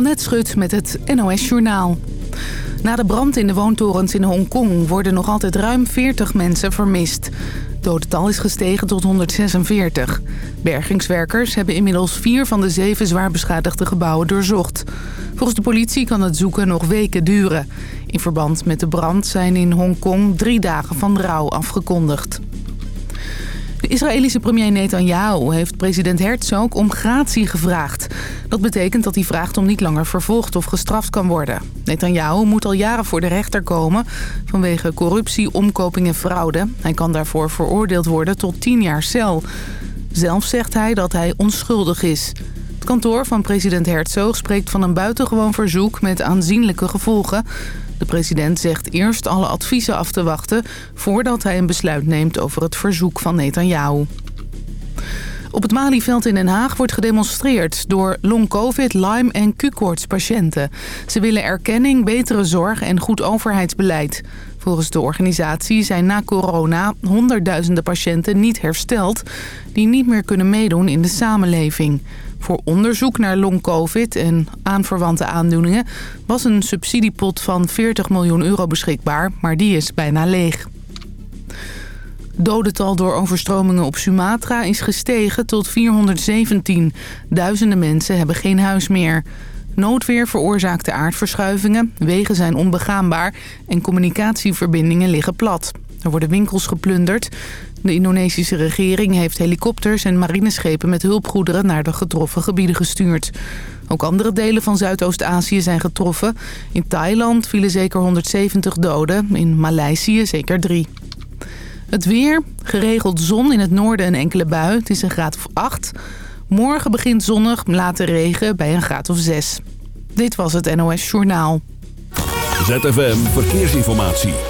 Annette met het NOS Journaal. Na de brand in de woontorens in Hongkong worden nog altijd ruim 40 mensen vermist. Dodental is gestegen tot 146. Bergingswerkers hebben inmiddels vier van de zeven zwaar beschadigde gebouwen doorzocht. Volgens de politie kan het zoeken nog weken duren. In verband met de brand zijn in Hongkong drie dagen van rouw afgekondigd. De Israëlische premier Netanyahu heeft president Herzog om gratie gevraagd. Dat betekent dat hij vraagt om niet langer vervolgd of gestraft kan worden. Netanyahu moet al jaren voor de rechter komen vanwege corruptie, omkoping en fraude. Hij kan daarvoor veroordeeld worden tot 10 jaar cel. Zelf zegt hij dat hij onschuldig is. Het kantoor van president Herzog spreekt van een buitengewoon verzoek met aanzienlijke gevolgen. De president zegt eerst alle adviezen af te wachten... voordat hij een besluit neemt over het verzoek van Netanyahu. Op het Malieveld in Den Haag wordt gedemonstreerd door long-covid, Lyme en Q-koorts patiënten. Ze willen erkenning, betere zorg en goed overheidsbeleid. Volgens de organisatie zijn na corona honderdduizenden patiënten niet hersteld... die niet meer kunnen meedoen in de samenleving. Voor onderzoek naar long-covid en aanverwante aandoeningen... was een subsidiepot van 40 miljoen euro beschikbaar, maar die is bijna leeg. Dodental door overstromingen op Sumatra is gestegen tot 417. Duizenden mensen hebben geen huis meer. Noodweer veroorzaakte aardverschuivingen, wegen zijn onbegaanbaar en communicatieverbindingen liggen plat. Er worden winkels geplunderd. De Indonesische regering heeft helikopters en marineschepen met hulpgoederen naar de getroffen gebieden gestuurd. Ook andere delen van Zuidoost-Azië zijn getroffen. In Thailand vielen zeker 170 doden, in Maleisië zeker drie. Het weer, geregeld zon in het noorden en enkele bui. Het is een graad of 8. Morgen begint zonnig, later regen bij een graad of 6. Dit was het NOS Journaal. ZFM Verkeersinformatie.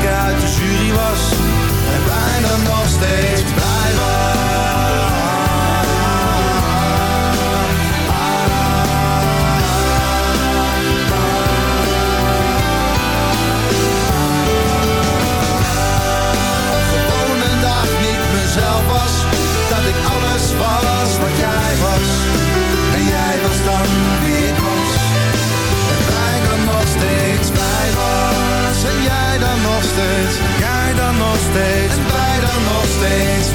Ik uit de jury was. En bijna nog steeds steeds. En wij dan nog steeds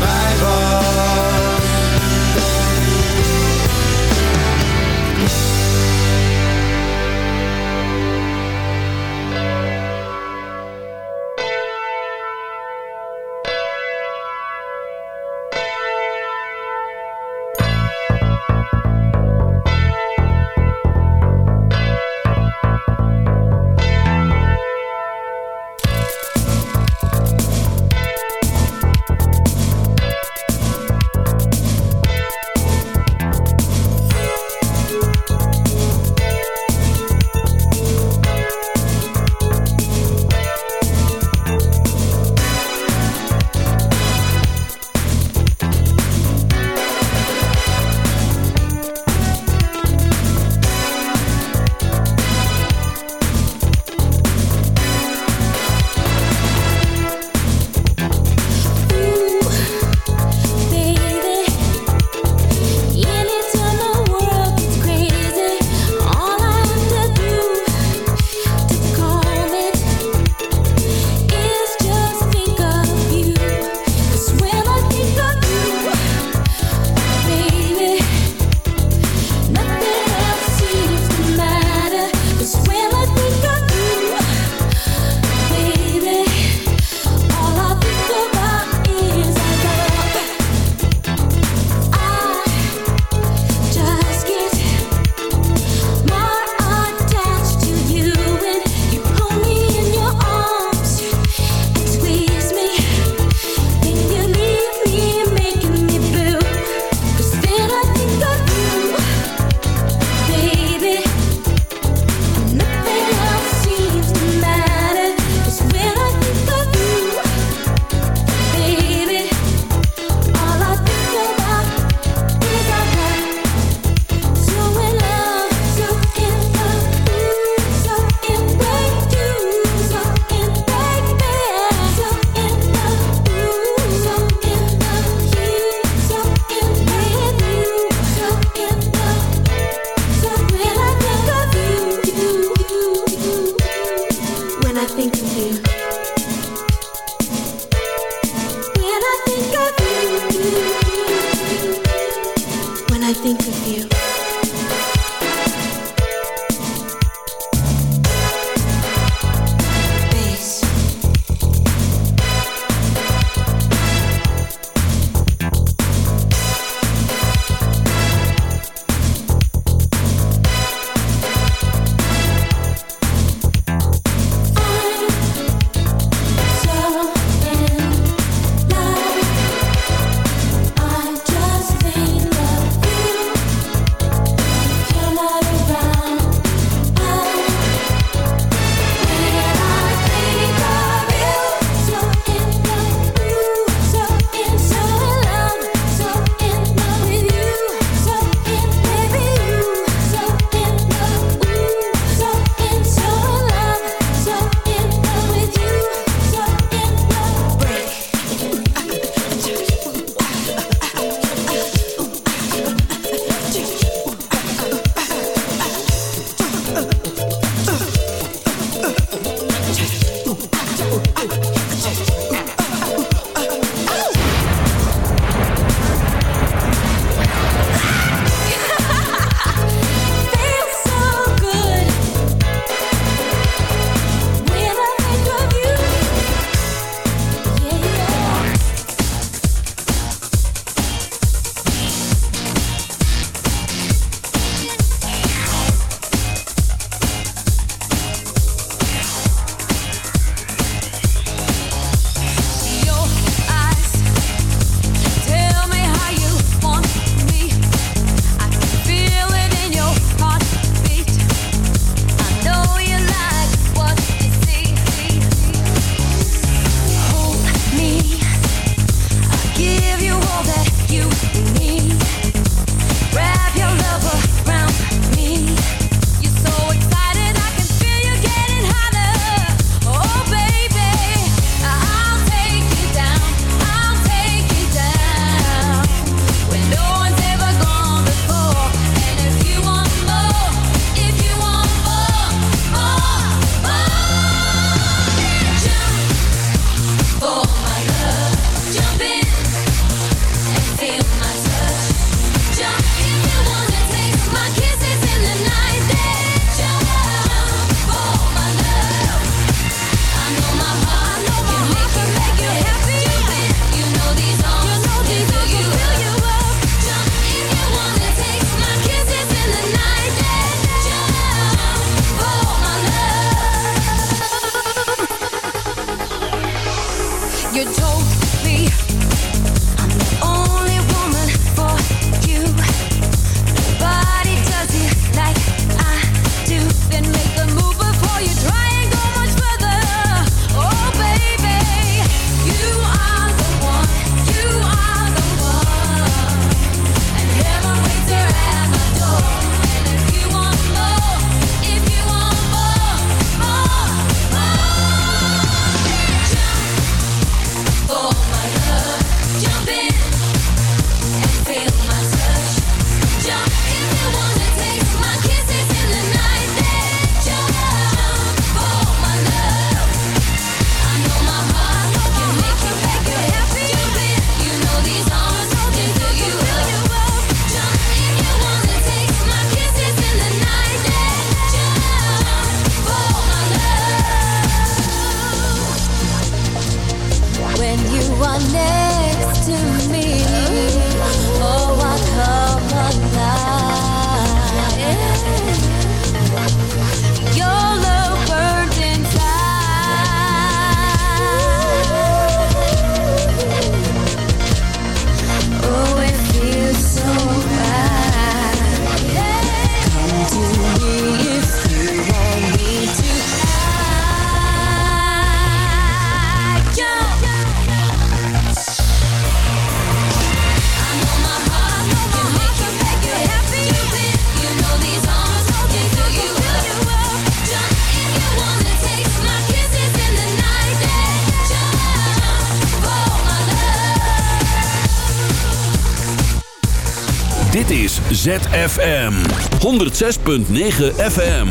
ZFM 106.9 FM.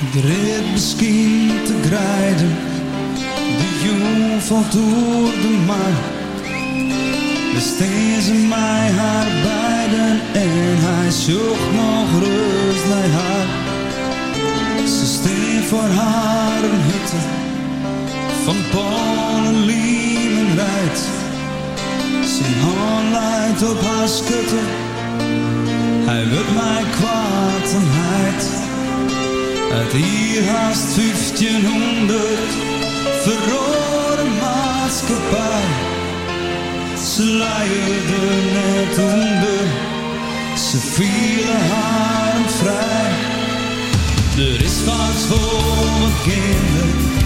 Ik misschien te grijden, de jong valt door de maan. Besteed ze mij haar beiden en hij zocht nog rust naar haar. Ze steen voor haar een hutte van Polen, Liemen rijdt. Zijn hand leidt op haar schutte, hij wil mij kwaad en heid. Uit hier haast 1500 verrode maatschappij ze luierden net onder, ze vielen haar vrij. Er is vaak voor mijn kinderen,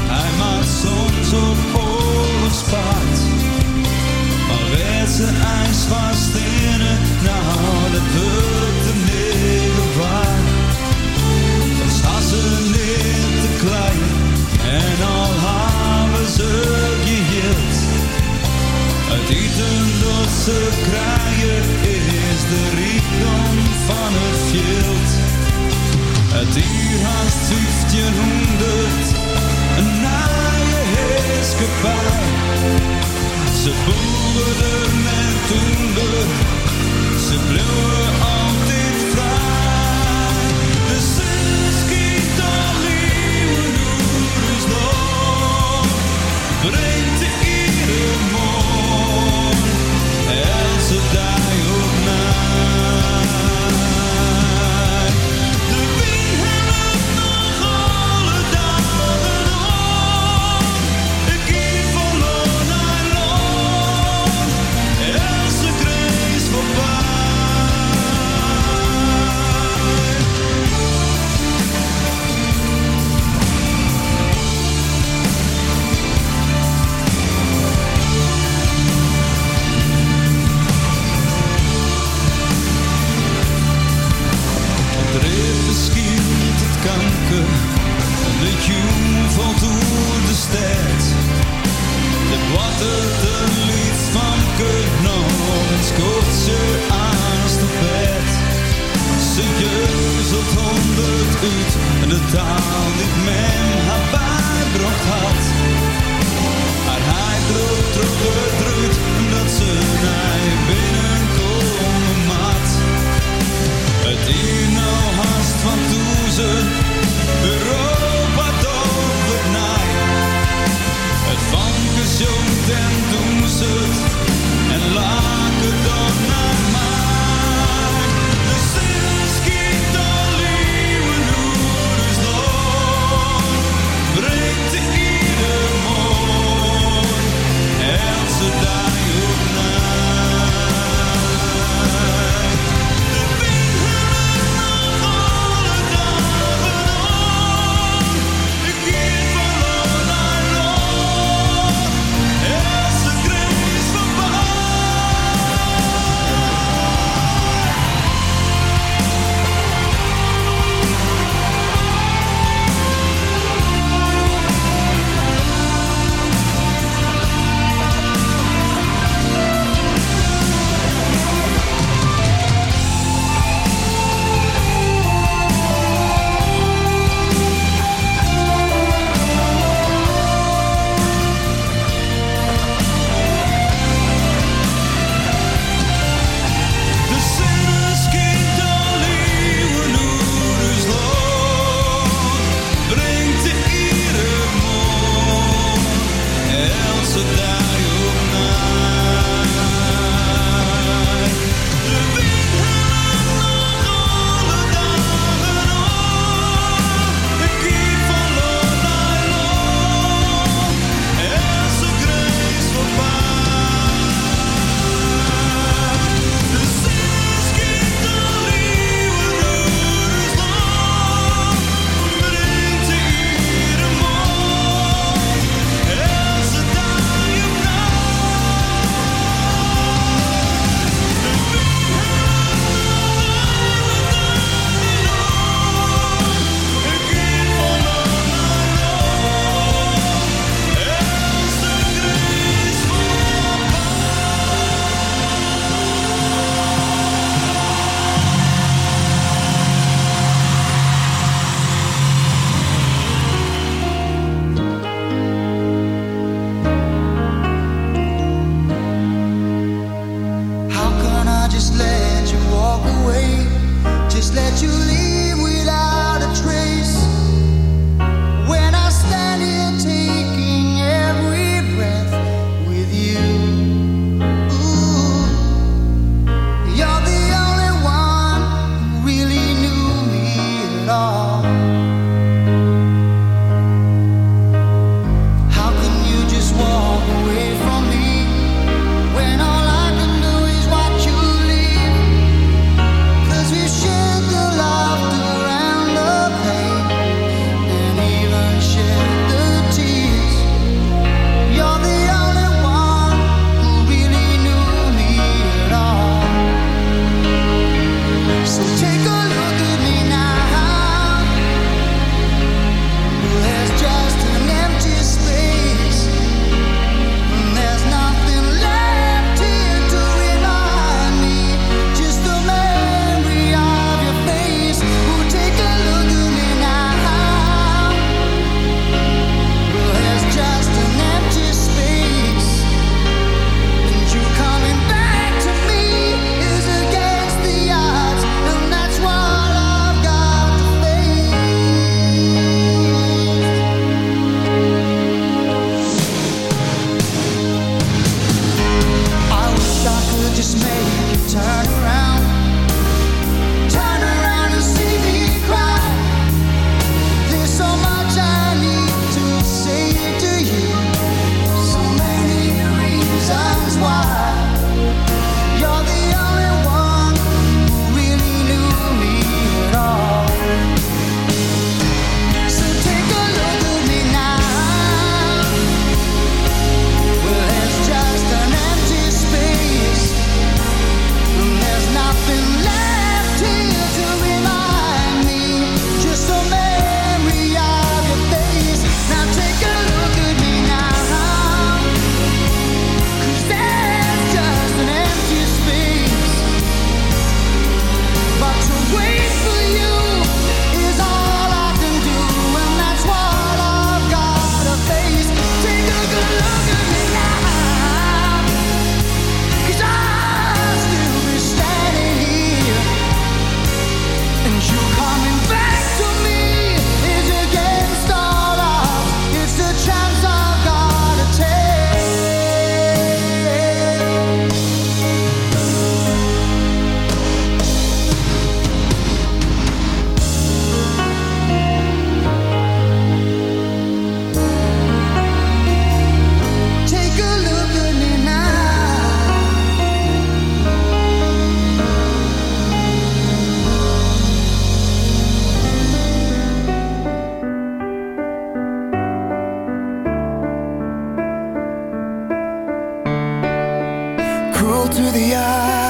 to the eye.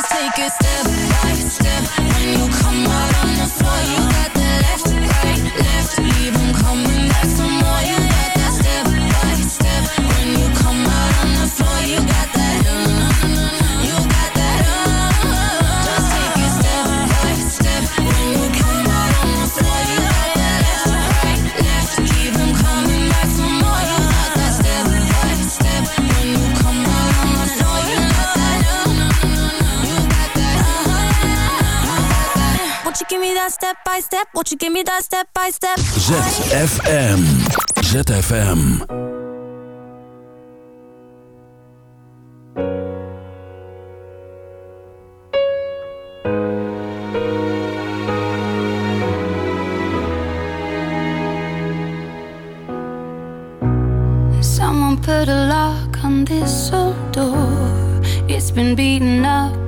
Let's take a step step by? Won't you give me that step by step? ZFM. ZFM. Someone put a lock on this old door. It's been beaten up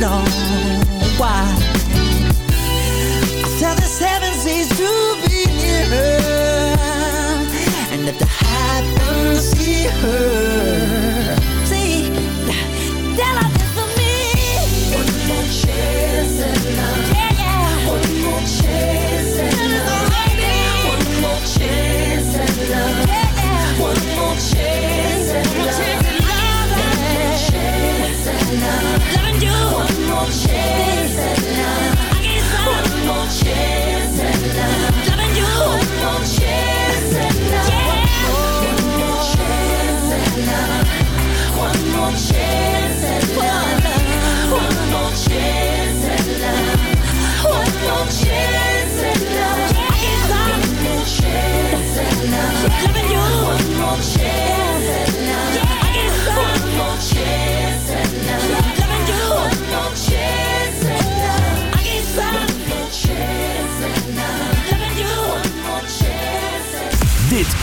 know why.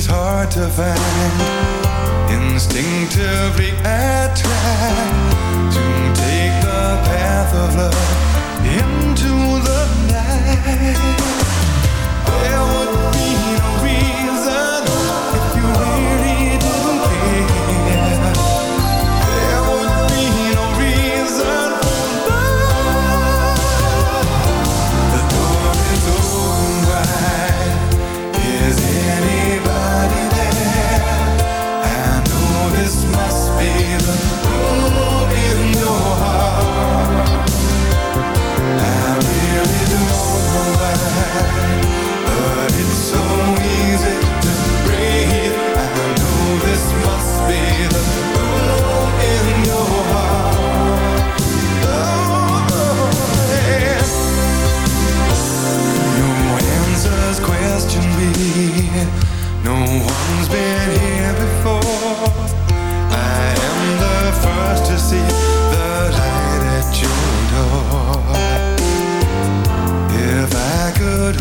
she's hard to find. Instinctively attracted to take the path of love into the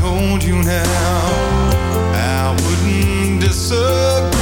hold you now. I wouldn't disagree.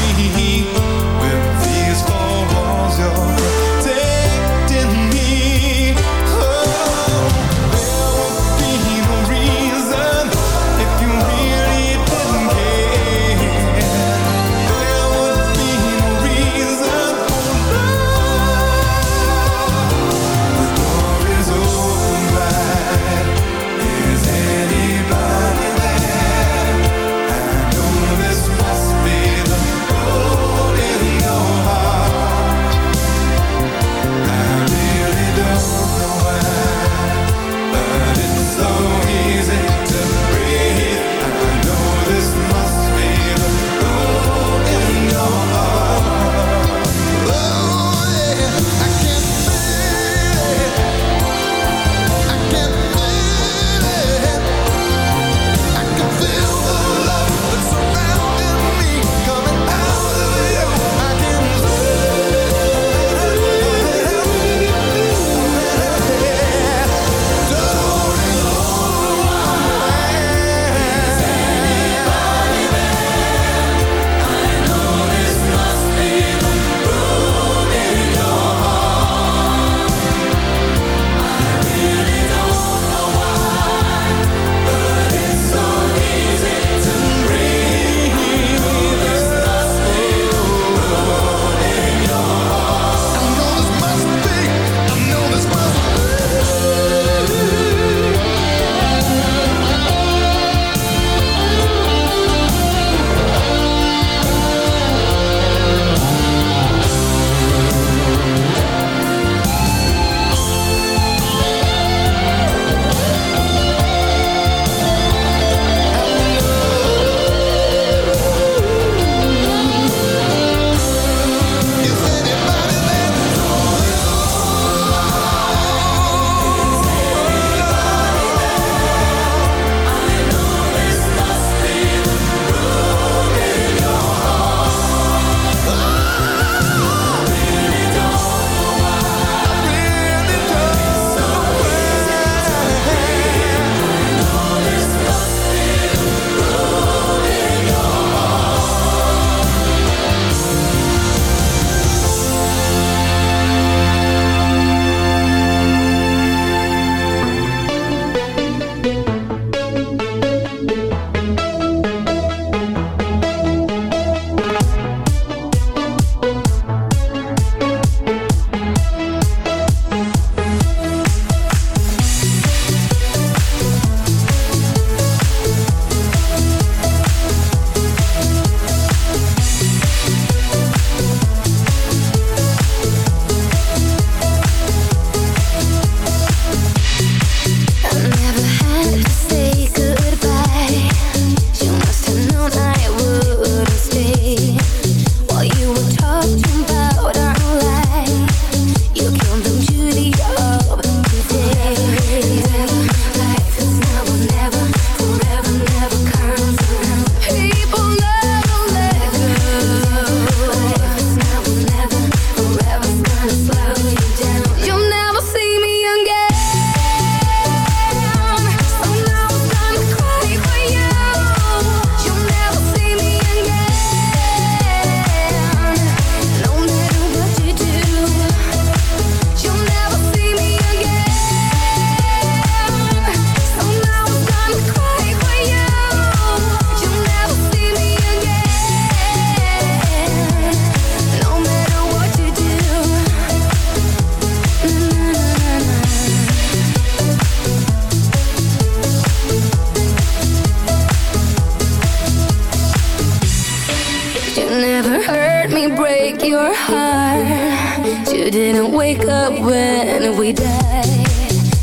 When we die.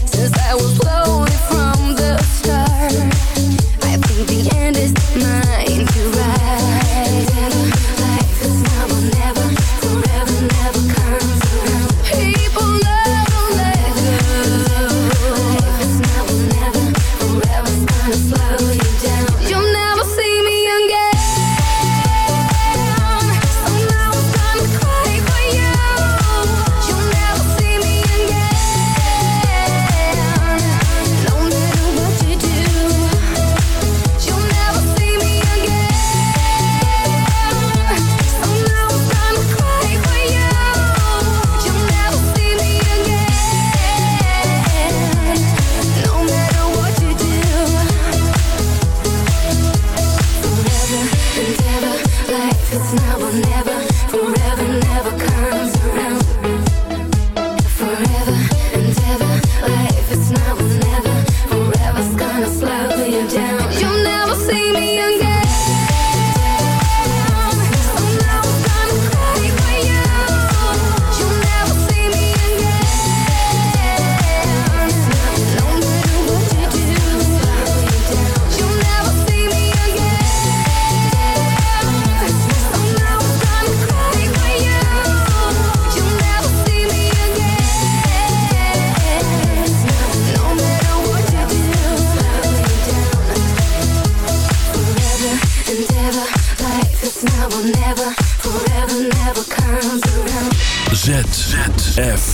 Since I was ZFM.